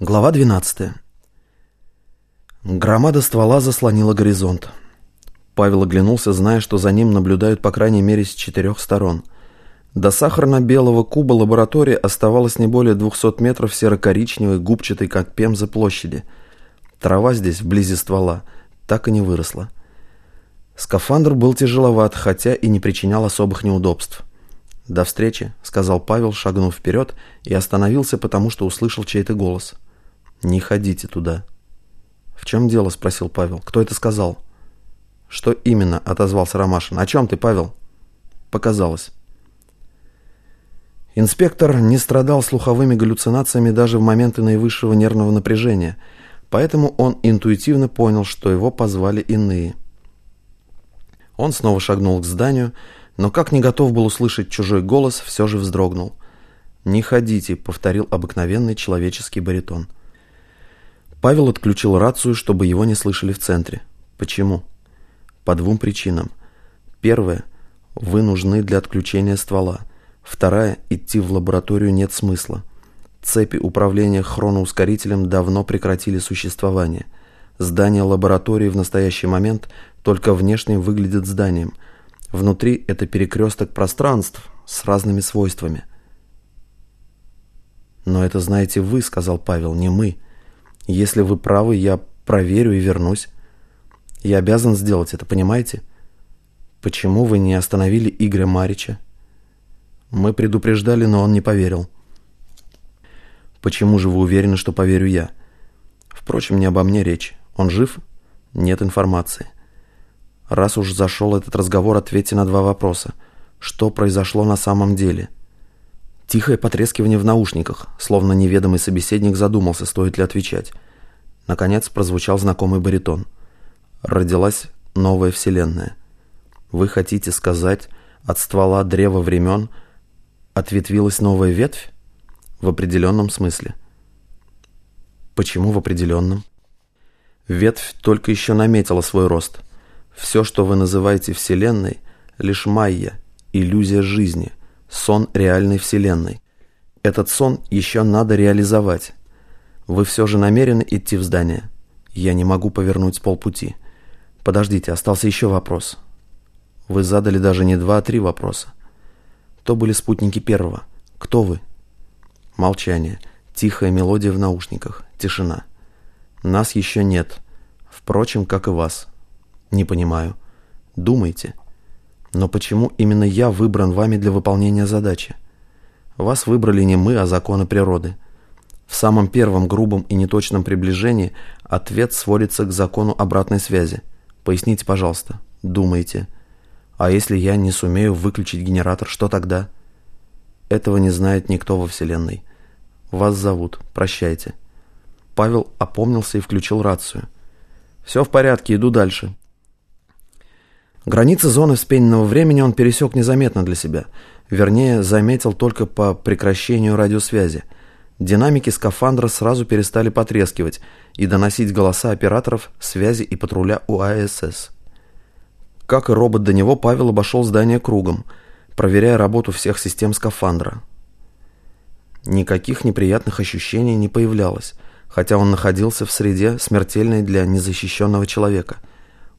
Глава 12. Громада ствола заслонила горизонт. Павел оглянулся, зная, что за ним наблюдают по крайней мере с четырех сторон. До сахарно-белого куба лаборатории оставалось не более 200 метров серо-коричневой, губчатой, как пемза, площади. Трава здесь, вблизи ствола, так и не выросла. Скафандр был тяжеловат, хотя и не причинял особых неудобств. «До встречи», — сказал Павел, шагнув вперед, и остановился, потому что услышал чей-то голос. «Не ходите туда». «В чем дело?» – спросил Павел. «Кто это сказал?» «Что именно?» – отозвался Ромашин. «О чем ты, Павел?» «Показалось». Инспектор не страдал слуховыми галлюцинациями даже в моменты наивысшего нервного напряжения, поэтому он интуитивно понял, что его позвали иные. Он снова шагнул к зданию, но как не готов был услышать чужой голос, все же вздрогнул. «Не ходите», — повторил обыкновенный человеческий баритон. Павел отключил рацию, чтобы его не слышали в центре. Почему? По двум причинам. Первая – вы нужны для отключения ствола. Вторая – идти в лабораторию нет смысла. Цепи управления хроноускорителем давно прекратили существование. Здание лаборатории в настоящий момент только внешне выглядит зданием. Внутри это перекресток пространств с разными свойствами. «Но это знаете вы», — сказал Павел, — «не мы». Если вы правы, я проверю и вернусь. Я обязан сделать это, понимаете? Почему вы не остановили Игоря Марича? Мы предупреждали, но он не поверил. Почему же вы уверены, что поверю я? Впрочем, не обо мне речь. Он жив? Нет информации. Раз уж зашел этот разговор, ответьте на два вопроса. Что произошло на самом деле? Тихое потрескивание в наушниках, словно неведомый собеседник задумался, стоит ли отвечать. Наконец прозвучал знакомый баритон. Родилась новая вселенная. Вы хотите сказать, от ствола древа времен ответвилась новая ветвь? В определенном смысле. Почему в определенном? Ветвь только еще наметила свой рост. Все, что вы называете Вселенной, лишь майя, иллюзия жизни, сон реальной Вселенной. Этот сон еще надо реализовать. Вы все же намерены идти в здание? Я не могу повернуть с полпути. Подождите, остался еще вопрос. Вы задали даже не два, а три вопроса. То были спутники первого. Кто вы? Молчание. Тихая мелодия в наушниках. Тишина. Нас еще нет. Впрочем, как и вас. Не понимаю. Думайте. Но почему именно я выбран вами для выполнения задачи? Вас выбрали не мы, а законы природы. В самом первом грубом и неточном приближении ответ сводится к закону обратной связи. Поясните, пожалуйста. Думаете. А если я не сумею выключить генератор, что тогда? Этого не знает никто во Вселенной. Вас зовут. Прощайте. Павел опомнился и включил рацию. «Все в порядке, иду дальше». Границы зоны вспененного времени он пересек незаметно для себя – Вернее, заметил только по прекращению радиосвязи. Динамики скафандра сразу перестали потрескивать и доносить голоса операторов связи и патруля УАСС. Как и робот до него, Павел обошел здание кругом, проверяя работу всех систем скафандра. Никаких неприятных ощущений не появлялось, хотя он находился в среде, смертельной для незащищенного человека.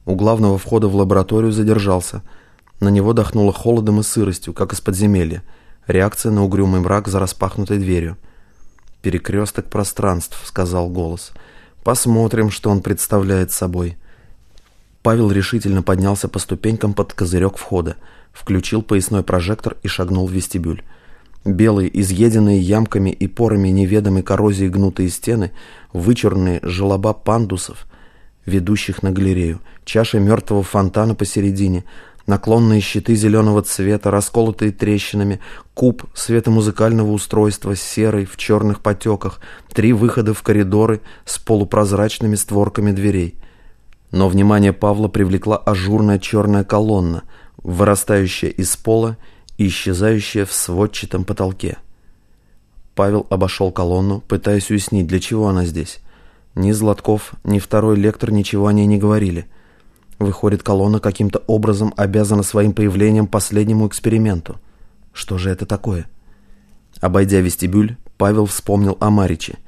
У главного входа в лабораторию задержался – на него дохнуло холодом и сыростью, как из подземелья. Реакция на угрюмый мрак за распахнутой дверью. «Перекресток пространств», — сказал голос. «Посмотрим, что он представляет собой». Павел решительно поднялся по ступенькам под козырек входа, включил поясной прожектор и шагнул в вестибюль. Белые, изъеденные ямками и порами неведомой коррозии гнутые стены, вычурные желоба пандусов, ведущих на галерею, чаша мертвого фонтана посередине, наклонные щиты зеленого цвета, расколотые трещинами, куб светомузыкального устройства серый в черных потеках, три выхода в коридоры с полупрозрачными створками дверей. Но внимание Павла привлекла ажурная черная колонна, вырастающая из пола и исчезающая в сводчатом потолке. Павел обошел колонну, пытаясь уяснить, для чего она здесь. Ни Златков, ни второй лектор ничего о ней не говорили – Выходит, колонна каким-то образом обязана своим появлением последнему эксперименту. Что же это такое? Обойдя вестибюль, Павел вспомнил о Мариче.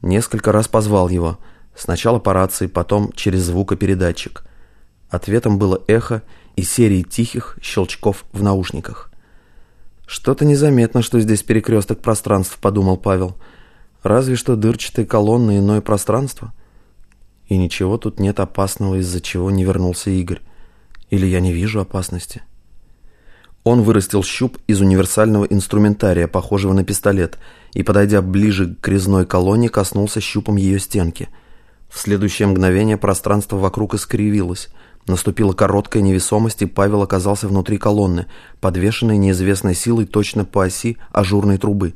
Несколько раз позвал его. Сначала по рации, потом через звукопередатчик. Ответом было эхо и серии тихих щелчков в наушниках. «Что-то незаметно, что здесь перекресток пространств», — подумал Павел. «Разве что дырчатые колонны иное пространство». И ничего тут нет опасного, из-за чего не вернулся Игорь. Или я не вижу опасности. Он вырастил щуп из универсального инструментария, похожего на пистолет, и, подойдя ближе к резной колонне, коснулся щупом ее стенки. В следующее мгновение пространство вокруг искривилось. Наступила короткая невесомость, и Павел оказался внутри колонны, подвешенной неизвестной силой точно по оси ажурной трубы.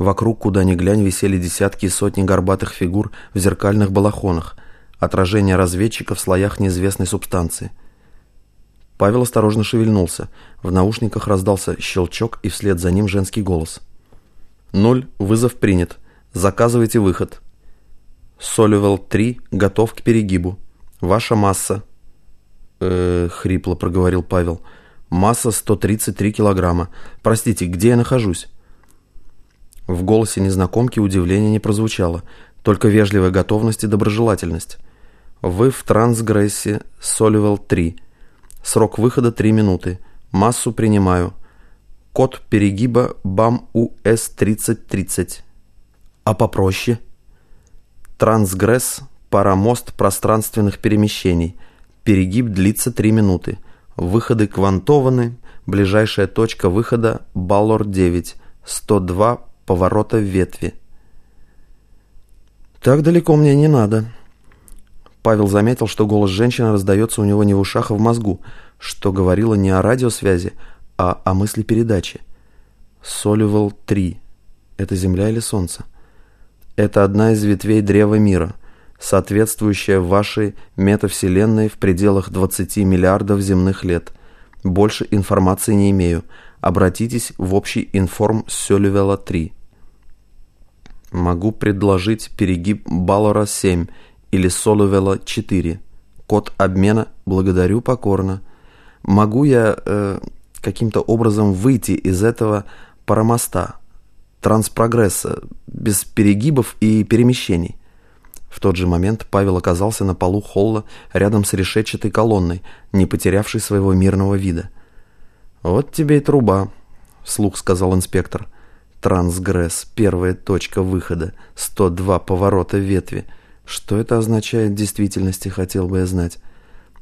Вокруг, куда ни глянь, висели десятки и сотни горбатых фигур в зеркальных балахонах, отражение разведчика в слоях неизвестной субстанции – Павел осторожно шевельнулся. В наушниках раздался щелчок и вслед за ним женский голос. «Ноль. Вызов принят. Заказывайте выход». «Соливел 3. Готов к перегибу. Ваша масса». «Э-э-э», хрипло проговорил Павел. «Масса 133 килограмма. Простите, где я нахожусь?» В голосе незнакомки удивления не прозвучало, только вежливая готовность и доброжелательность. «Вы в трансгрессе Соливел 3. Срок выхода 3 минуты. Массу принимаю. Код перегиба БАМ УС-3030. А попроще? Трансгресс, парамост пространственных перемещений. Перегиб длится 3 минуты. Выходы квантованы. Ближайшая точка выхода Баллор-9. 102 поворота в ветви. Так далеко мне не надо. Павел заметил, что голос женщины раздается у него не в ушах, а в мозгу, что говорило не о радиосвязи, а о мысли передачи. Соливал 3. Это Земля или Солнце? Это одна из ветвей древа мира, соответствующая вашей метавселенной в пределах 20 миллиардов земных лет. Больше информации не имею. Обратитесь в общий информ Соливела 3. Могу предложить перегиб Баллора 7 или Соловела 4. Код обмена «Благодарю покорно». Могу я э, каким-то образом выйти из этого паромоста, транспрогресса, без перегибов и перемещений? В тот же момент Павел оказался на полу холла рядом с решетчатой колонной, не потерявшей своего мирного вида. «Вот тебе и труба», — вслух сказал инспектор. «Трансгресс, первая точка выхода, 102 поворота ветви». Что это означает в действительности, хотел бы я знать.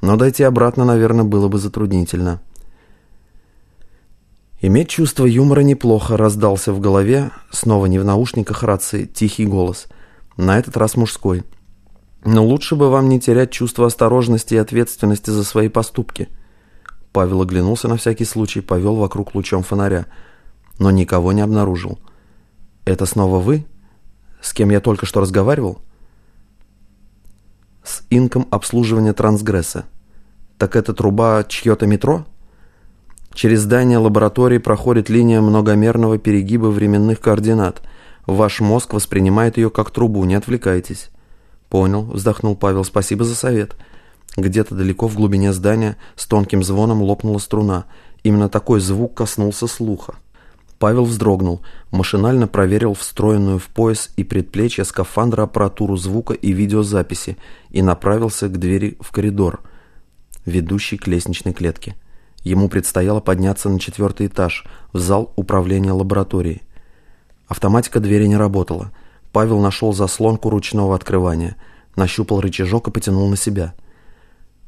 Но дойти обратно, наверное, было бы затруднительно. Иметь чувство юмора неплохо, раздался в голове, снова не в наушниках рации, тихий голос. На этот раз мужской. Но лучше бы вам не терять чувство осторожности и ответственности за свои поступки. Павел оглянулся на всякий случай, повел вокруг лучом фонаря, но никого не обнаружил. «Это снова вы? С кем я только что разговаривал?» с инком обслуживания трансгресса. Так это труба чье-то метро? Через здание лаборатории проходит линия многомерного перегиба временных координат. Ваш мозг воспринимает ее как трубу, не отвлекайтесь. Понял, вздохнул Павел, спасибо за совет. Где-то далеко в глубине здания с тонким звоном лопнула струна. Именно такой звук коснулся слуха. Павел вздрогнул, машинально проверил встроенную в пояс и предплечье скафандра аппаратуру звука и видеозаписи и направился к двери в коридор, ведущий к лестничной клетке. Ему предстояло подняться на четвертый этаж, в зал управления лабораторией. Автоматика двери не работала. Павел нашел заслонку ручного открывания, нащупал рычажок и потянул на себя.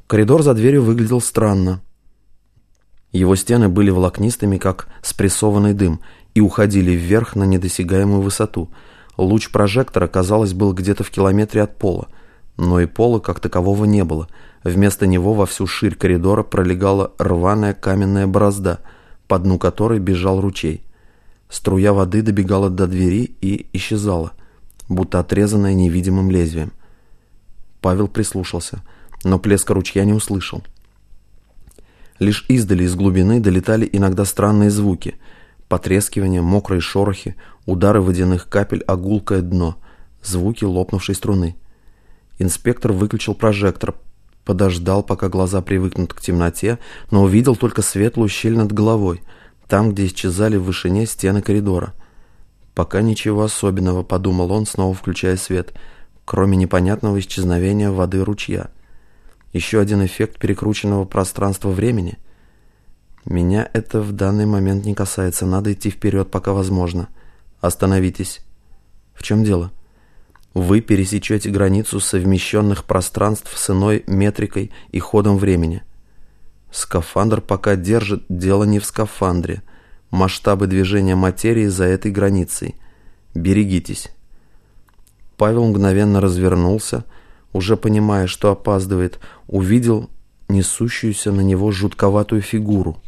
Коридор за дверью выглядел странно. Его стены были волокнистыми, как спрессованный дым, и уходили вверх на недосягаемую высоту. Луч прожектора, казалось, был где-то в километре от пола. Но и пола как такового не было. Вместо него во всю ширь коридора пролегала рваная каменная борозда, по дну которой бежал ручей. Струя воды добегала до двери и исчезала, будто отрезанная невидимым лезвием. Павел прислушался, но плеска ручья не услышал. Лишь издали из глубины долетали иногда странные звуки. Потрескивание, мокрые шорохи, удары водяных капель о дно, звуки лопнувшей струны. Инспектор выключил прожектор, подождал, пока глаза привыкнут к темноте, но увидел только светлую щель над головой, там, где исчезали в вышине стены коридора. «Пока ничего особенного», — подумал он, снова включая свет, кроме непонятного исчезновения воды ручья. Еще один эффект перекрученного пространства-времени. Меня это в данный момент не касается, надо идти вперед, пока возможно. Остановитесь. В чем дело? Вы пересечете границу совмещенных пространств с иной метрикой и ходом времени. Скафандр пока держит, дело не в скафандре. Масштабы движения материи за этой границей. Берегитесь. Павел мгновенно развернулся, уже понимая, что опаздывает, увидел несущуюся на него жутковатую фигуру.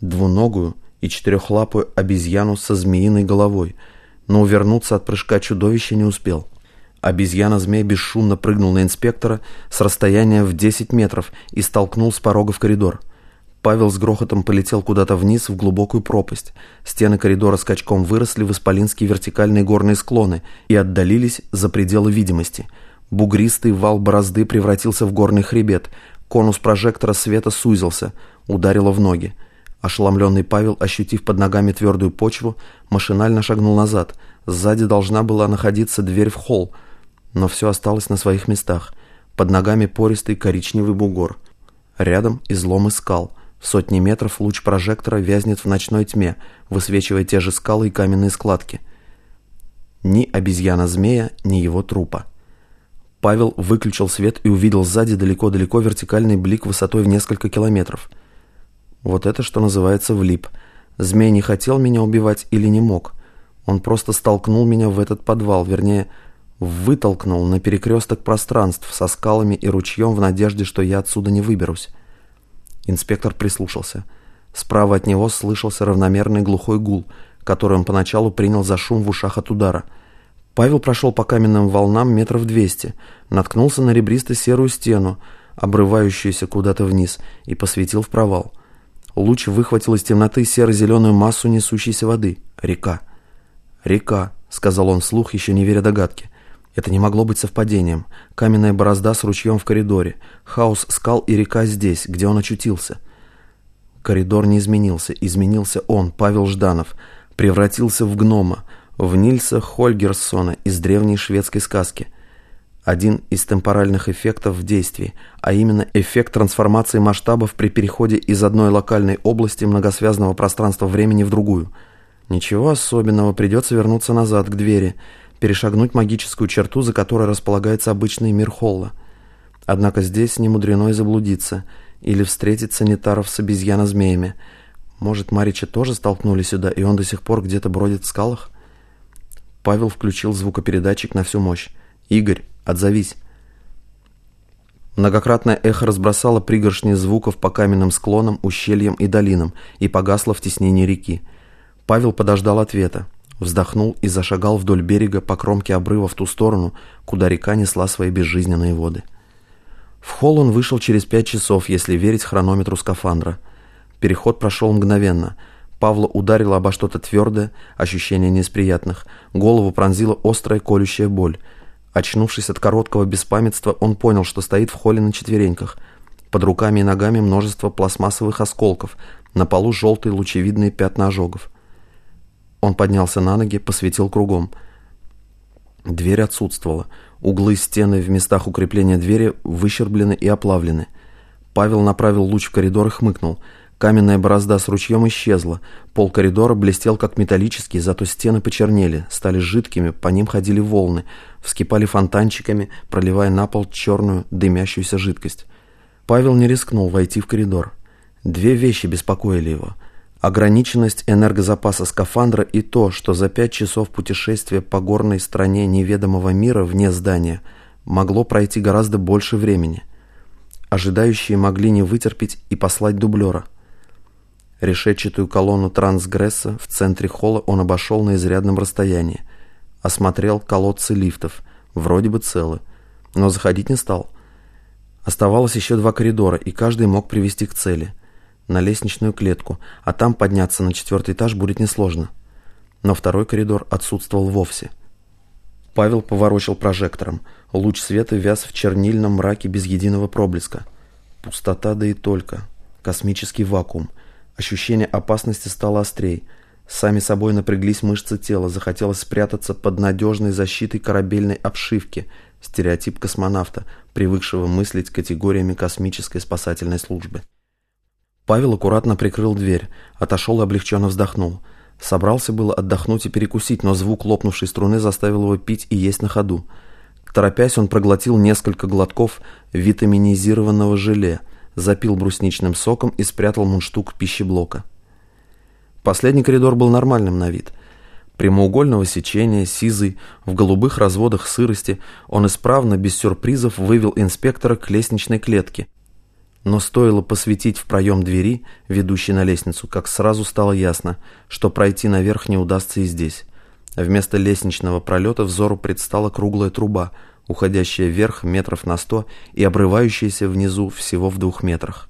Двуногую и четырехлапую обезьяну со змеиной головой – но увернуться от прыжка чудовища не успел. Обезьяна-змей бесшумно прыгнул на инспектора с расстояния в 10 метров и столкнул с порога в коридор. Павел с грохотом полетел куда-то вниз в глубокую пропасть. Стены коридора скачком выросли в исполинские вертикальные горные склоны и отдалились за пределы видимости. Бугристый вал борозды превратился в горный хребет. Конус прожектора света сузился, ударило в ноги. Ошеломленный Павел, ощутив под ногами твердую почву, машинально шагнул назад. Сзади должна была находиться дверь в холл, но все осталось на своих местах. Под ногами пористый коричневый бугор. Рядом изломы скал. В сотни метров луч прожектора вязнет в ночной тьме, высвечивая те же скалы и каменные складки. Ни обезьяна-змея, ни его трупа. Павел выключил свет и увидел сзади далеко-далеко вертикальный блик высотой в несколько километров – вот это, что называется, влип. Змей не хотел меня убивать или не мог. Он просто столкнул меня в этот подвал, вернее, вытолкнул на перекресток пространств со скалами и ручьем в надежде, что я отсюда не выберусь. Инспектор прислушался. Справа от него слышался равномерный глухой гул, который он поначалу принял за шум в ушах от удара. Павел прошел по каменным волнам метров двести, наткнулся на ребристо-серую стену, обрывающуюся куда-то вниз, и посветил в провал – Луч выхватил из темноты серо-зеленую массу несущейся воды. Река. «Река», — сказал он вслух, еще не веря догадке. Это не могло быть совпадением. Каменная борозда с ручьем в коридоре. Хаос скал и река здесь, где он очутился. Коридор не изменился. Изменился он, Павел Жданов. Превратился в гнома, в Нильса Хольгерсона из древней шведской сказки один из темпоральных эффектов в действии, а именно эффект трансформации масштабов при переходе из одной локальной области многосвязанного пространства-времени в другую. Ничего особенного, придется вернуться назад, к двери, перешагнуть магическую черту, за которой располагается обычный мир Холла. Однако здесь не мудрено и заблудиться, или встретить санитаров с обезьяно-змеями. Может, Марича тоже столкнули сюда, и он до сих пор где-то бродит в скалах? Павел включил звукопередатчик на всю мощь. «Игорь, Отзовись. Многократное эхо разбросало пригоршни звуков по каменным склонам, ущельям и долинам и погасло в теснении реки. Павел подождал ответа, вздохнул и зашагал вдоль берега по кромке обрыва в ту сторону, куда река несла свои безжизненные воды. В холл он вышел через пять часов, если верить хронометру скафандра. Переход прошел мгновенно. Павла ударило обо что-то твердое, ощущение не из приятных. Голову пронзила острая колющая боль – Очнувшись от короткого беспамятства, он понял, что стоит в холле на четвереньках. Под руками и ногами множество пластмассовых осколков, на полу желтые лучевидные пятна ожогов. Он поднялся на ноги, посветил кругом. Дверь отсутствовала. Углы стены в местах укрепления двери выщерблены и оплавлены. Павел направил луч в коридор и хмыкнул – Каменная борозда с ручьем исчезла. Пол коридора блестел как металлический, зато стены почернели, стали жидкими, по ним ходили волны, вскипали фонтанчиками, проливая на пол черную, дымящуюся жидкость. Павел не рискнул войти в коридор. Две вещи беспокоили его. Ограниченность энергозапаса скафандра и то, что за пять часов путешествия по горной стране неведомого мира вне здания могло пройти гораздо больше времени. Ожидающие могли не вытерпеть и послать дублера – Решетчатую колонну трансгресса в центре холла он обошел на изрядном расстоянии. Осмотрел колодцы лифтов. Вроде бы целы. Но заходить не стал. Оставалось еще два коридора, и каждый мог привести к цели. На лестничную клетку, а там подняться на четвертый этаж будет несложно. Но второй коридор отсутствовал вовсе. Павел поворочил прожектором. Луч света вяз в чернильном мраке без единого проблеска. Пустота да и только. Космический вакуум – Ощущение опасности стало острей. Сами собой напряглись мышцы тела, захотелось спрятаться под надежной защитой корабельной обшивки, стереотип космонавта, привыкшего мыслить категориями космической спасательной службы. Павел аккуратно прикрыл дверь, отошел и облегченно вздохнул. Собрался было отдохнуть и перекусить, но звук лопнувшей струны заставил его пить и есть на ходу. Торопясь, он проглотил несколько глотков витаминизированного желе, запил брусничным соком и спрятал мундштук пищеблока. Последний коридор был нормальным на вид. Прямоугольного сечения, сизый, в голубых разводах сырости, он исправно, без сюрпризов, вывел инспектора к лестничной клетке. Но стоило посветить в проем двери, ведущей на лестницу, как сразу стало ясно, что пройти наверх не удастся и здесь. Вместо лестничного пролета взору предстала круглая труба, уходящая вверх метров на сто и обрывающаяся внизу всего в двух метрах.